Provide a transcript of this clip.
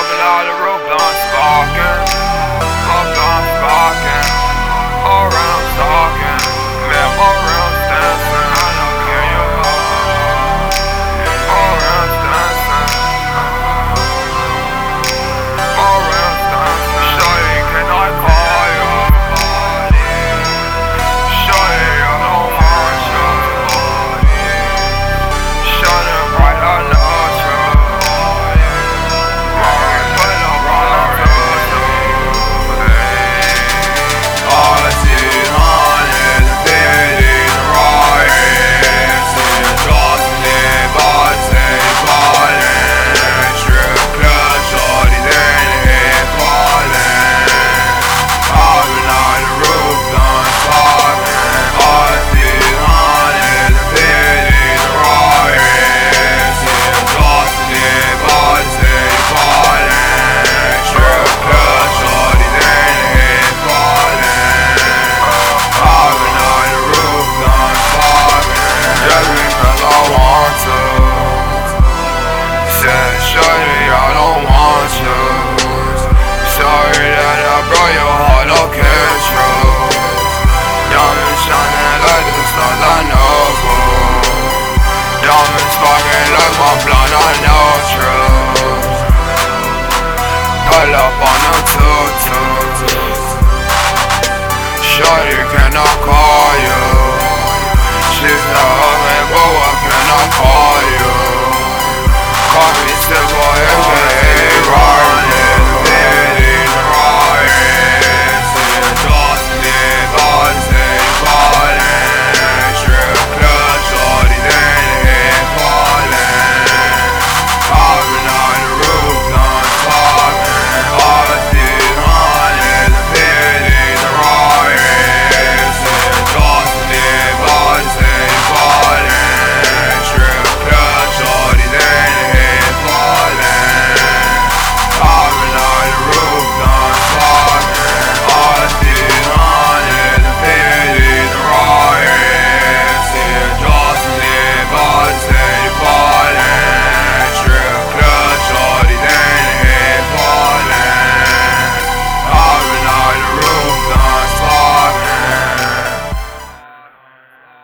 all in the road gone sparkers. Know. Diamonds sparking like my blood.